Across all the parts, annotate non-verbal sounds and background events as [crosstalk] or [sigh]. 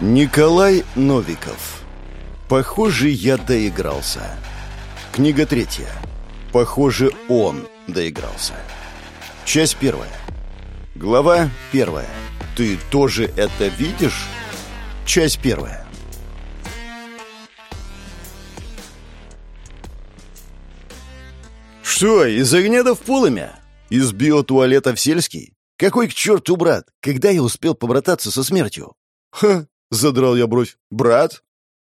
Николай Новиков. Похоже, я доигрался. Книга третья. Похоже, он доигрался. Часть первая. Глава первая. Ты тоже это видишь? Часть первая. Что, из огня в полымя? Из биотуалета в сельский? Какой к черту брат? Когда я успел побрататься со смертью? Ха, задрал я бровь. Брат?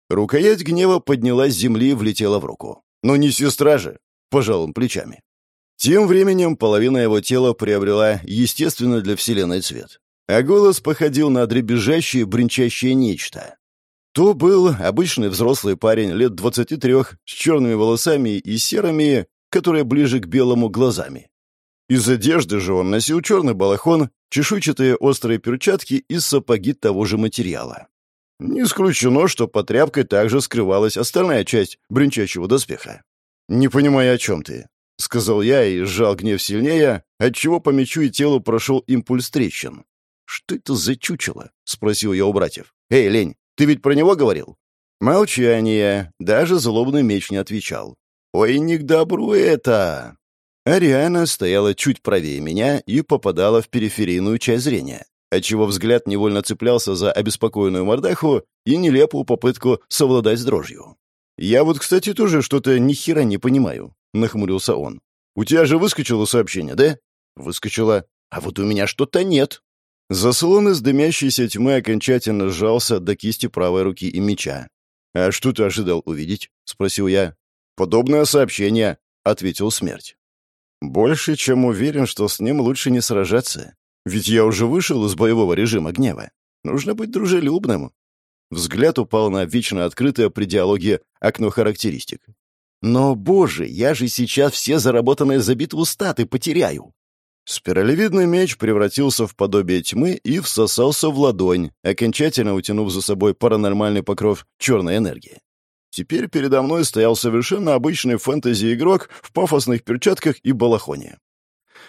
Рукоять гнева поднялась с земли и влетела в руку. Но не сестра же, пожал он плечами. Тем временем половина его тела приобрела естественно для Вселенной цвет. А голос походил на дребезжащее, бренчащее нечто. То был обычный взрослый парень лет 23 с черными волосами и серыми, которые ближе к белому глазами. Из одежды же он носил черный балахон, чешуйчатые острые перчатки и сапоги того же материала. Не исключено, что под тряпкой также скрывалась остальная часть бренчащего доспеха. «Не понимаю, о чем ты», — сказал я и сжал гнев сильнее, отчего по мечу и телу прошел импульс трещин. «Что это за чучело?» — спросил я у братьев. «Эй, Лень, ты ведь про него говорил?» Молчание. Даже злобный меч не отвечал. «Ой, не к добру это!» Ариана стояла чуть правее меня и попадала в периферийную часть зрения, отчего взгляд невольно цеплялся за обеспокоенную мордаху и нелепую попытку совладать с дрожью. «Я вот, кстати, тоже что-то ни хера не понимаю», — нахмурился он. «У тебя же выскочило сообщение, да?» «Выскочило. А вот у меня что-то нет». Заслон из дымящейся тьмы окончательно сжался до кисти правой руки и меча. «А что ты ожидал увидеть?» — спросил я. «Подобное сообщение», — ответил смерть. Больше, чем уверен, что с ним лучше не сражаться. Ведь я уже вышел из боевого режима гнева. Нужно быть дружелюбным. Взгляд упал на вечно открытое при диалоге окно характеристик. Но, боже, я же сейчас все заработанные за битву статы потеряю. Спиралевидный меч превратился в подобие тьмы и всосался в ладонь, окончательно утянув за собой паранормальный покров черной энергии. Теперь передо мной стоял совершенно обычный фэнтези-игрок в пафосных перчатках и балахоне.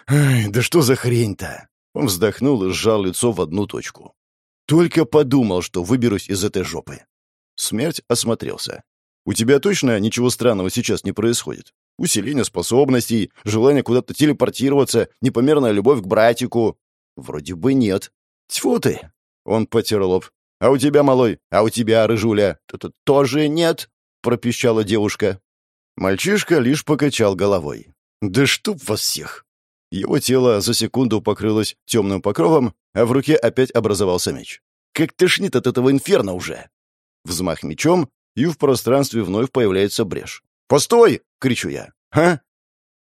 «Ай, да что за хрень-то?» Он вздохнул и сжал лицо в одну точку. «Только подумал, что выберусь из этой жопы». Смерть осмотрелся. «У тебя точно ничего странного сейчас не происходит? Усиление способностей, желание куда-то телепортироваться, непомерная любовь к братику?» «Вроде бы нет». «Тьфу ты!» Он потер лоб. «А у тебя, малой? А у тебя, рыжуля?» Т -т «Тоже нет», — пропищала девушка. Мальчишка лишь покачал головой. «Да чтоб вас всех!» Его тело за секунду покрылось темным покровом, а в руке опять образовался меч. «Как тошнит от этого инферно уже!» Взмах мечом, и в пространстве вновь появляется брешь. «Постой!» — кричу я. «А?»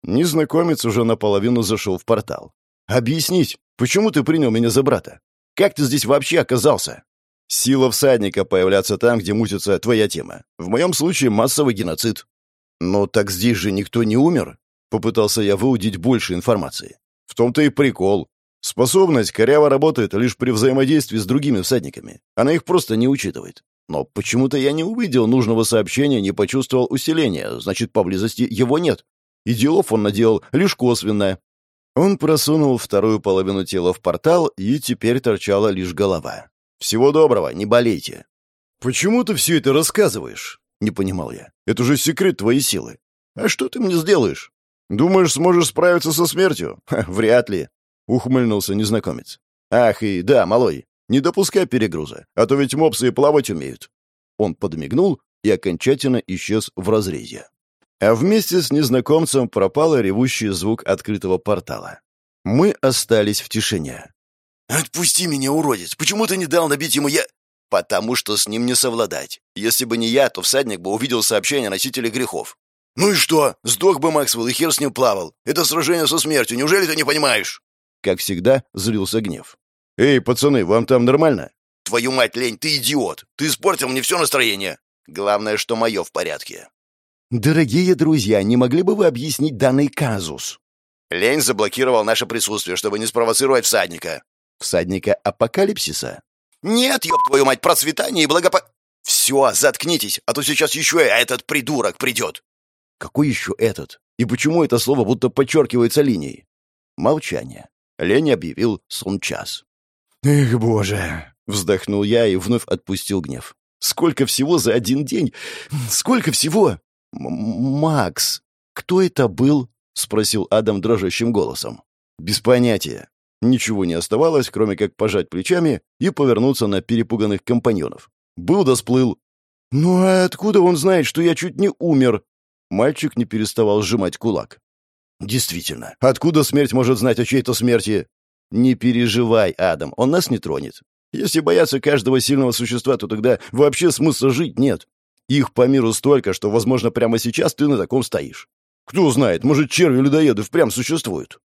Незнакомец уже наполовину зашел в портал. «Объяснить, почему ты принял меня за брата? Как ты здесь вообще оказался?» Сила всадника появляться там, где мутится твоя тема. В моем случае массовый геноцид. Но так здесь же никто не умер. Попытался я выудить больше информации. В том-то и прикол. Способность коряво работает лишь при взаимодействии с другими всадниками. Она их просто не учитывает. Но почему-то я не увидел нужного сообщения, не почувствовал усиления, значит, поблизости его нет. И делов он наделал лишь косвенно. Он просунул вторую половину тела в портал, и теперь торчала лишь голова. Всего доброго, не болейте». «Почему ты все это рассказываешь?» — не понимал я. «Это же секрет твоей силы. А что ты мне сделаешь? Думаешь, сможешь справиться со смертью? Ха, вряд ли», — ухмыльнулся незнакомец. «Ах, и да, малой, не допускай перегруза, а то ведь мопсы и плавать умеют». Он подмигнул и окончательно исчез в разрезе. А вместе с незнакомцем пропал ревущий звук открытого портала. Мы остались в тишине. «Отпусти меня, уродец! Почему ты не дал набить ему я...» «Потому что с ним не совладать. Если бы не я, то всадник бы увидел сообщение носителя грехов». «Ну и что? Сдох бы Максвелл, и хер с ним плавал. Это сражение со смертью. Неужели ты не понимаешь?» Как всегда, злился гнев. «Эй, пацаны, вам там нормально?» «Твою мать, лень, ты идиот! Ты испортил мне все настроение! Главное, что мое в порядке!» «Дорогие друзья, не могли бы вы объяснить данный казус?» Лень заблокировал наше присутствие, чтобы не спровоцировать всадника. Всадника апокалипсиса? Нет, ёб твою мать, процветание и благопо... Все, заткнитесь, а то сейчас еще и этот придурок придет. Какой еще этот? И почему это слово будто подчеркивается линией? Молчание. Лень объявил сон час. «Эх, боже!» Вздохнул я и вновь отпустил гнев. «Сколько всего за один день? Сколько всего?» «Макс, кто это был?» — спросил Адам дрожащим голосом. «Без понятия». Ничего не оставалось, кроме как пожать плечами и повернуться на перепуганных компаньонов. Был да сплыл. «Ну а откуда он знает, что я чуть не умер?» Мальчик не переставал сжимать кулак. «Действительно, откуда смерть может знать о чьей-то смерти?» «Не переживай, Адам, он нас не тронет. Если бояться каждого сильного существа, то тогда вообще смысла жить нет. Их по миру столько, что, возможно, прямо сейчас ты на таком стоишь. Кто знает, может, черви-людоеды впрямь существуют?»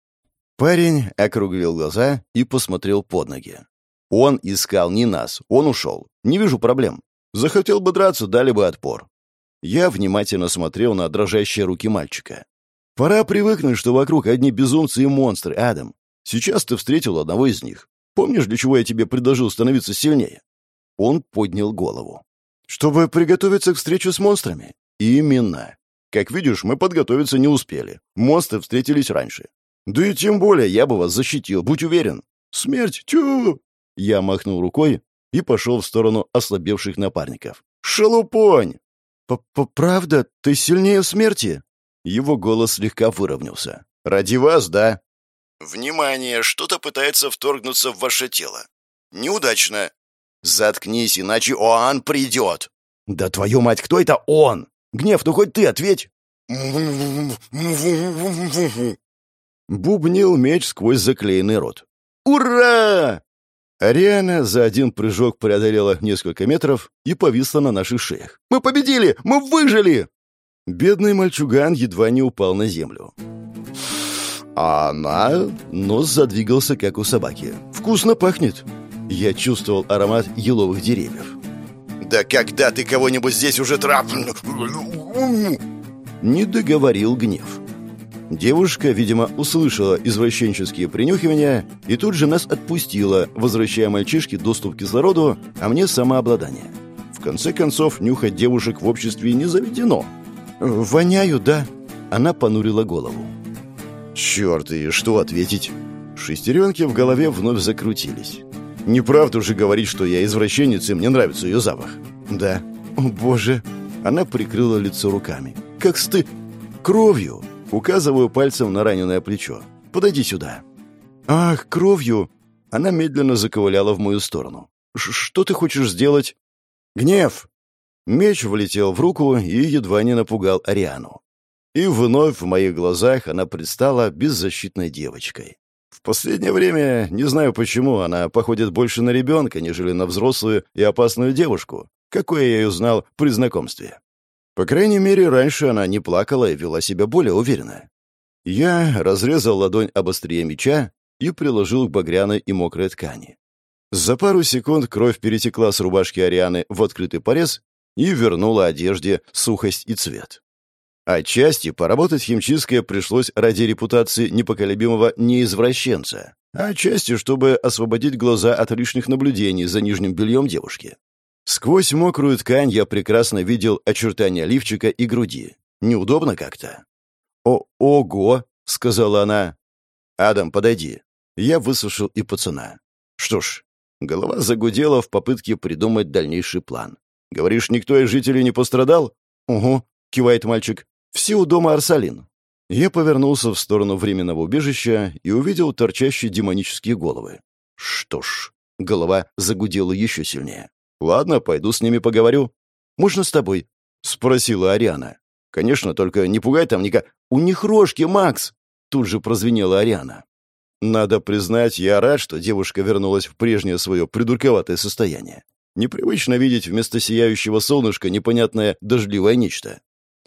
Парень округлил глаза и посмотрел под ноги. Он искал не нас, он ушел. Не вижу проблем. Захотел бы драться, дали бы отпор. Я внимательно смотрел на дрожащие руки мальчика. Пора привыкнуть, что вокруг одни безумцы и монстры, Адам. Сейчас ты встретил одного из них. Помнишь, для чего я тебе предложил становиться сильнее?» Он поднял голову. «Чтобы приготовиться к встрече с монстрами?» «Именно. Как видишь, мы подготовиться не успели. Монстры встретились раньше. Да и тем более я бы вас защитил, будь уверен. Смерть, тю!» Я махнул рукой и пошел в сторону ослабевших напарников. «Шалупонь!» П -п «Правда? Ты сильнее смерти?» Его голос слегка выровнялся. «Ради вас, да?» «Внимание! Что-то пытается вторгнуться в ваше тело. Неудачно. Заткнись, иначе Оан придет!» «Да твою мать, кто это он? Гнев, ну хоть ты ответь!» Бубнил меч сквозь заклеенный рот. «Ура!» Ариана за один прыжок преодолела несколько метров и повисла на наших шеях. «Мы победили! Мы выжили!» Бедный мальчуган едва не упал на землю. А она... Нос задвигался, как у собаки. «Вкусно пахнет!» Я чувствовал аромат еловых деревьев. «Да когда ты кого-нибудь здесь уже трап...» Не договорил гнев. Девушка, видимо, услышала извращенческие принюхивания и тут же нас отпустила, возвращая мальчишке доступ к кислороду, а мне самообладание. В конце концов, нюхать девушек в обществе не заведено. «Воняю, да?» Она понурила голову. Черт, и что ответить? Шестеренки в голове вновь закрутились. Неправду же говорить, что я извращенец, и мне нравится ее запах. Да. О, боже. Она прикрыла лицо руками. Как сты... Кровью. Указываю пальцем на раненое плечо. Подойди сюда. Ах, кровью. Она медленно заковыляла в мою сторону. Что ты хочешь сделать? Гнев. Меч влетел в руку и едва не напугал Ариану. И вновь в моих глазах она предстала беззащитной девочкой. В последнее время, не знаю почему, она походит больше на ребенка, нежели на взрослую и опасную девушку, какой я ее знал при знакомстве. По крайней мере, раньше она не плакала и вела себя более уверенно. Я разрезал ладонь об острие меча и приложил к багряной и мокрой ткани. За пару секунд кровь перетекла с рубашки Арианы в открытый порез и вернула одежде сухость и цвет. Отчасти поработать в химчистке пришлось ради репутации непоколебимого неизвращенца, а отчасти, чтобы освободить глаза от лишних наблюдений за нижним бельем девушки. Сквозь мокрую ткань я прекрасно видел очертания лифчика и груди. Неудобно как-то. «О, ого!» — сказала она. «Адам, подойди». Я высушил и пацана. Что ж, голова загудела в попытке придумать дальнейший план. «Говоришь, никто из жителей не пострадал?» «Угу», — кивает мальчик. Все у дома Арсалин. Я повернулся в сторону временного убежища и увидел торчащие демонические головы. Что ж, голова загудела еще сильнее. «Ладно, пойду с ними поговорю». «Можно с тобой?» — спросила Ариана. «Конечно, только не пугай там ника. У них рожки, Макс!» Тут же прозвенела Ариана. Надо признать, я рад, что девушка вернулась в прежнее свое придурковатое состояние. Непривычно видеть вместо сияющего солнышка непонятное дождливое нечто.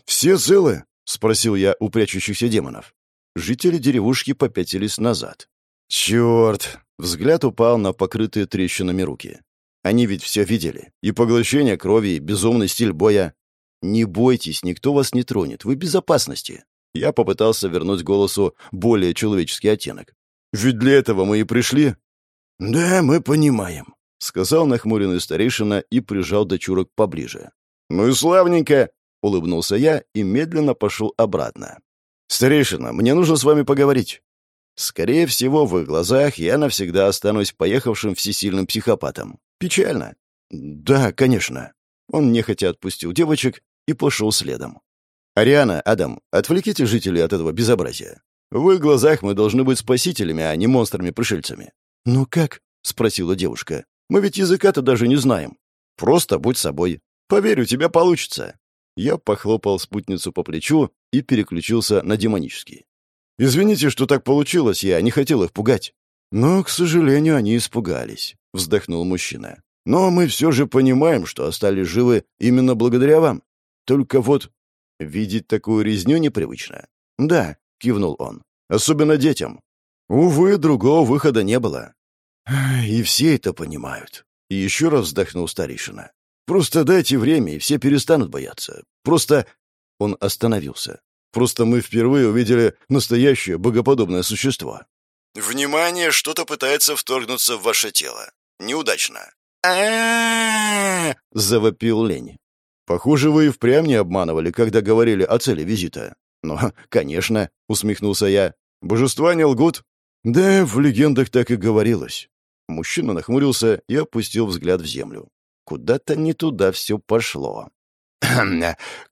«Все целы?» — спросил я у прячущихся демонов. Жители деревушки попятились назад. «Черт!» — взгляд упал на покрытые трещинами руки. Они ведь все видели. И поглощение крови, и безумный стиль боя. «Не бойтесь, никто вас не тронет. Вы в безопасности». Я попытался вернуть голосу более человеческий оттенок. «Ведь для этого мы и пришли». «Да, мы понимаем», — сказал нахмуренный старейшина и прижал дочурок поближе. «Ну и славненько!» — улыбнулся я и медленно пошел обратно. «Старейшина, мне нужно с вами поговорить». Скорее всего, в их глазах я навсегда останусь поехавшим всесильным психопатом. Печально. Да, конечно. Он нехотя отпустил девочек и пошел следом. «Ариана, Адам, отвлеките жителей от этого безобразия. В их глазах мы должны быть спасителями, а не монстрами-пришельцами». «Ну как?» — спросила девушка. «Мы ведь языка-то даже не знаем. Просто будь собой. Поверь, у тебя получится». Я похлопал спутницу по плечу и переключился на демонический. «Извините, что так получилось, я не хотел их пугать». «Но, к сожалению, они испугались», — вздохнул мужчина. «Но мы все же понимаем, что остались живы именно благодаря вам. Только вот видеть такую резню непривычно». «Да», — кивнул он, — «особенно детям. Увы, другого выхода не было». «И все это понимают», — и еще раз вздохнул старейшина. «Просто дайте время, и все перестанут бояться. Просто...» Он остановился. «Просто мы впервые увидели настоящее богоподобное существо». «Внимание, что-то пытается вторгнуться в ваше тело. Неудачно». завопил Лень. «Похоже, вы и впрямь не обманывали, когда говорили о цели визита». «Ну, конечно», — усмехнулся я. «Божества не лгут». «Да, в легендах так и говорилось». Мужчина нахмурился и опустил взгляд в землю. Куда-то не туда все пошло.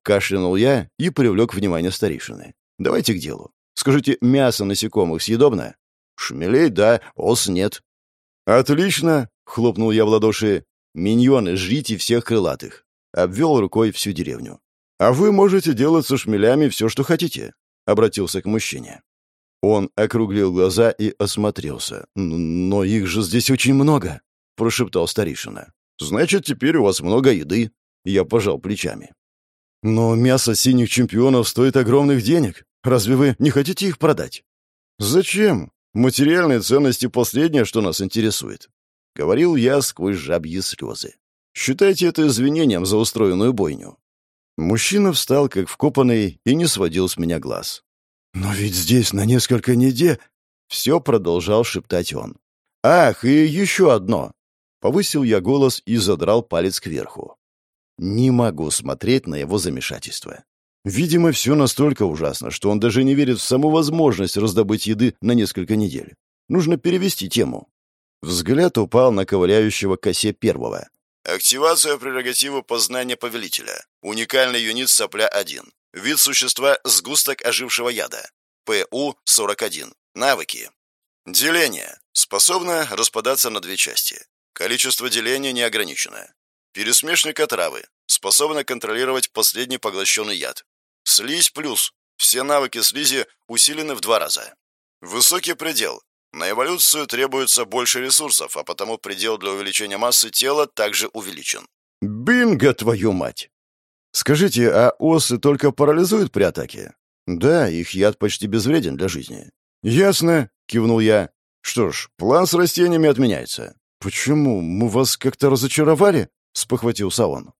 Кашлянул я и привлек внимание старейшины. «Давайте к делу. Скажите, мясо насекомых съедобно?» «Шмелей, да, ос нет». «Отлично!» — хлопнул я в ладоши. «Миньоны, жрите всех крылатых!» Обвел рукой всю деревню. «А вы можете делать со шмелями все, что хотите», — обратился к мужчине. Он округлил глаза и осмотрелся. «Но их же здесь очень много», — прошептал старейшина. «Значит, теперь у вас много еды», — я пожал плечами. «Но мясо синих чемпионов стоит огромных денег. Разве вы не хотите их продать?» «Зачем? Материальные ценности — последнее, что нас интересует», — говорил я сквозь жабьи слезы. «Считайте это извинением за устроенную бойню». Мужчина встал, как вкопанный, и не сводил с меня глаз. «Но ведь здесь на несколько недель...» Все продолжал шептать он. «Ах, и еще одно!» Повысил я голос и задрал палец кверху. Не могу смотреть на его замешательство. Видимо, все настолько ужасно, что он даже не верит в саму возможность раздобыть еды на несколько недель. Нужно перевести тему. Взгляд упал на ковыляющего косе первого. Активация прерогативы познания повелителя. Уникальный юнит сопля-1. Вид существа – сгусток ожившего яда. ПУ-41. Навыки. Деление. Способно распадаться на две части. Количество деления не ограничено. Пересмешник отравы. Способно контролировать последний поглощенный яд. Слизь плюс. Все навыки слизи усилены в два раза. Высокий предел. На эволюцию требуется больше ресурсов, а потому предел для увеличения массы тела также увеличен. Бинго, твою мать! Скажите, а осы только парализуют при атаке? Да, их яд почти безвреден для жизни. Ясно, кивнул я. Что ж, план с растениями отменяется. Почему? Мы вас как-то разочаровали? спохватился он.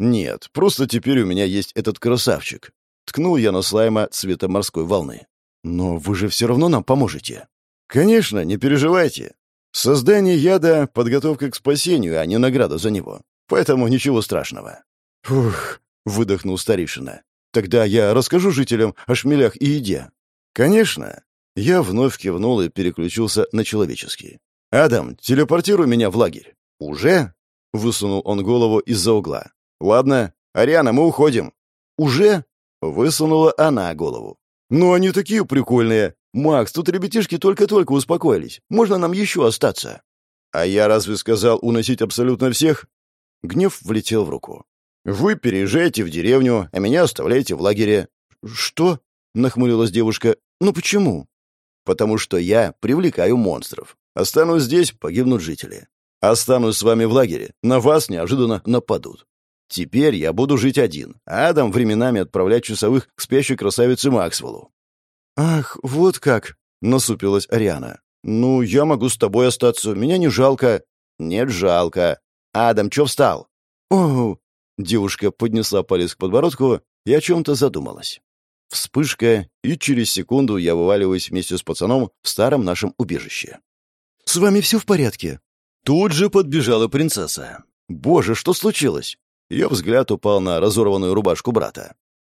Нет, просто теперь у меня есть этот красавчик. Ткнул я на слайма цвета морской волны. Но вы же все равно нам поможете. Конечно, не переживайте. Создание яда — подготовка к спасению, а не награда за него. Поэтому ничего страшного. Ух, выдохнул старейшина. «Тогда я расскажу жителям о шмелях и еде». «Конечно». Я вновь кивнул и переключился на человеческий. «Адам, телепортируй меня в лагерь». «Уже?» — высунул он голову из-за угла. «Ладно. Ариана, мы уходим». «Уже?» — высунула она голову. «Ну, они такие прикольные. Макс, тут ребятишки только-только успокоились. Можно нам еще остаться?» «А я разве сказал уносить абсолютно всех?» Гнев влетел в руку. Вы переезжаете в деревню, а меня оставляете в лагере». «Что?» — нахмурилась девушка. «Ну почему?» «Потому что я привлекаю монстров. Останусь здесь, погибнут жители. Останусь с вами в лагере, на вас неожиданно нападут. Теперь я буду жить один, а Адам временами отправлять часовых к спящей красавице Максвеллу». «Ах, вот как!» — насупилась Ариана. «Ну, я могу с тобой остаться, меня не жалко». «Нет, жалко. Адам, чё встал?» «О, Девушка поднесла палец к подбородку и о чем-то задумалась. Вспышка, и через секунду я вываливаюсь вместе с пацаном в старом нашем убежище. «С вами все в порядке?» Тут же подбежала принцесса. «Боже, что случилось?» Ее взгляд упал на разорванную рубашку брата.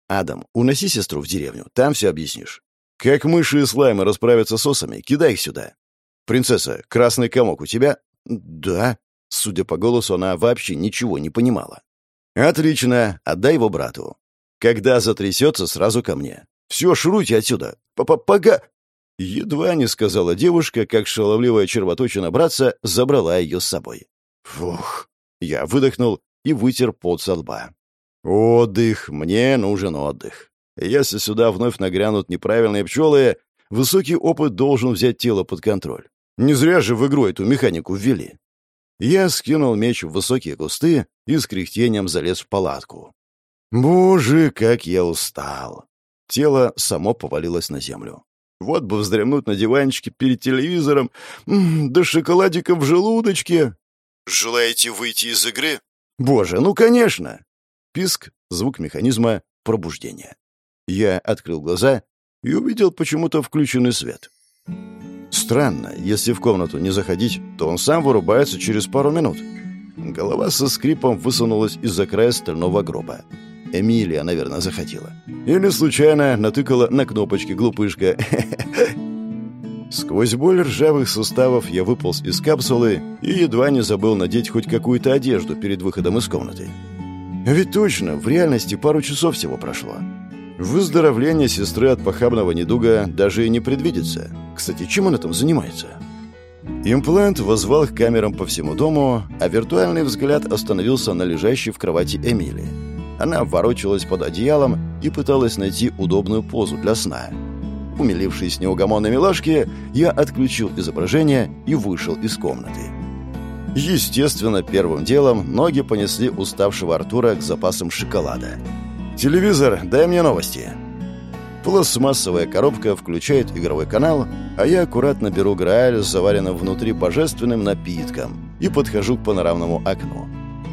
«Адам, уноси сестру в деревню, там все объяснишь. Как мыши и слаймы расправятся с осами, кидай их сюда. Принцесса, красный комок у тебя?» «Да». Судя по голосу, она вообще ничего не понимала. «Отлично, отдай его брату. Когда затрясется, сразу ко мне. Все, шуруйте отсюда. Папа-пога...» Едва не сказала девушка, как шаловливая червоточина братца забрала ее с собой. Фух. Я выдохнул и вытер пот со лба. Отдых. Мне нужен отдых. Если сюда вновь нагрянут неправильные пчелы, высокий опыт должен взять тело под контроль. Не зря же в игру эту механику ввели. Я скинул меч в высокие кусты и с кряхтением залез в палатку. Боже, как я устал. Тело само повалилось на землю. Вот бы вздремнуть на диванчике перед телевизором, да шоколадиком в желудочке. «Желаете выйти из игры?» «Боже, ну, конечно!» Писк, звук механизма, пробуждения. Я открыл глаза и увидел почему-то включенный свет. Странно, если в комнату не заходить, то он сам вырубается через пару минут. Голова со скрипом высунулась из-за края стального гроба. Эмилия, наверное, захотела. Или случайно натыкала на кнопочки глупышка. [laughs] Сквозь боль ржавых суставов я выполз из капсулы и едва не забыл надеть хоть какую-то одежду перед выходом из комнаты. Ведь точно, в реальности пару часов всего прошло. Выздоровление сестры от похабного недуга даже и не предвидится. Кстати, чем он там занимается? Имплант возвал к камерам по всему дому, а виртуальный взгляд остановился на лежащей в кровати Эмилии. Она ворочалась под одеялом и пыталась найти удобную позу для сна. Умилившись неугомонной милашки, я отключил изображение и вышел из комнаты. Естественно, первым делом ноги понесли уставшего Артура к запасам шоколада. «Телевизор, дай мне новости!» Пластмассовая коробка включает игровой канал, а я аккуратно беру Грааль с заваренным внутри божественным напитком и подхожу к панорамному окну.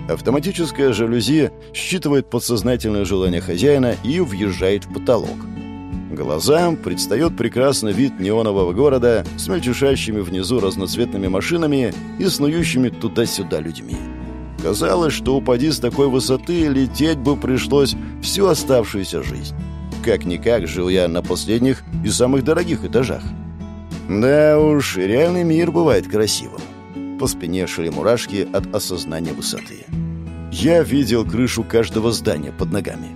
Автоматическая жалюзи считывает подсознательное желание хозяина и въезжает в потолок. Глазам предстает прекрасный вид неонового города с мельтешащими внизу разноцветными машинами и снующими туда-сюда людьми. Казалось, что упади с такой высоты, лететь бы пришлось всю оставшуюся жизнь. Как-никак жил я на последних и самых дорогих этажах. Да уж, реальный мир бывает красивым. По спине шли мурашки от осознания высоты. Я видел крышу каждого здания под ногами.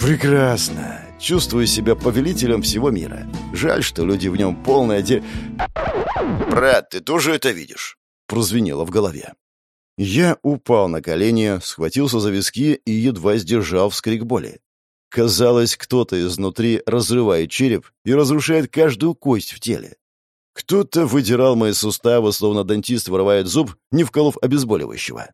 Прекрасно. Чувствую себя повелителем всего мира. Жаль, что люди в нем полное де... «Брат, ты тоже это видишь?» Прозвенело в голове. Я упал на колени, схватился за виски и едва сдержал вскрик боли. Казалось, кто-то изнутри разрывает череп и разрушает каждую кость в теле. Кто-то выдирал мои суставы, словно дантист вырывает зуб, не вколов обезболивающего.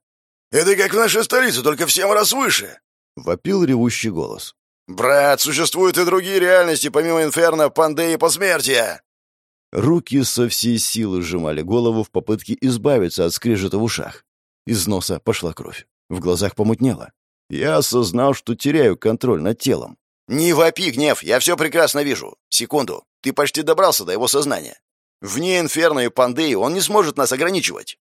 «Это как в нашей столице, только в семь раз выше!» — вопил ревущий голос. «Брат, существуют и другие реальности, помимо инферно, пандеи и посмертия!» Руки со всей силы сжимали голову в попытке избавиться от скрежета в ушах. Из носа пошла кровь. В глазах помутнело. Я осознал, что теряю контроль над телом. «Не вопи, гнев, я все прекрасно вижу. Секунду, ты почти добрался до его сознания. Вне инферно и пандеи он не сможет нас ограничивать».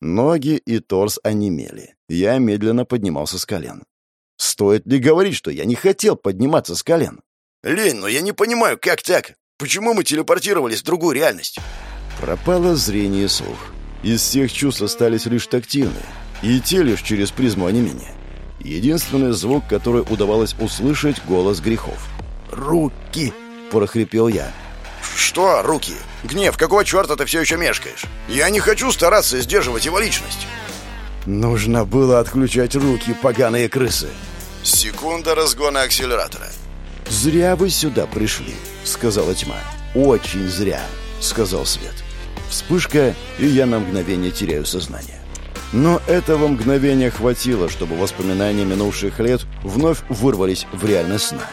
Ноги и торс онемели. Я медленно поднимался с колен. Стоит ли говорить, что я не хотел подниматься с колен? «Лень, но я не понимаю, как так? Почему мы телепортировались в другую реальность?» Пропало зрение и слух. Из всех чувств остались лишь тактильные. И те лишь через призму онемения. Единственный звук, который удавалось услышать — голос грехов. «Руки!» — прохрипел я. «Что, руки? Гнев, какого черта ты все еще мешкаешь? Я не хочу стараться сдерживать его личность!» «Нужно было отключать руки, поганые крысы!» Секунда разгона акселератора. «Зря вы сюда пришли», — сказала тьма. «Очень зря», — сказал свет. Вспышка, и я на мгновение теряю сознание. Но этого мгновения хватило, чтобы воспоминания минувших лет вновь вырвались в реальность сна.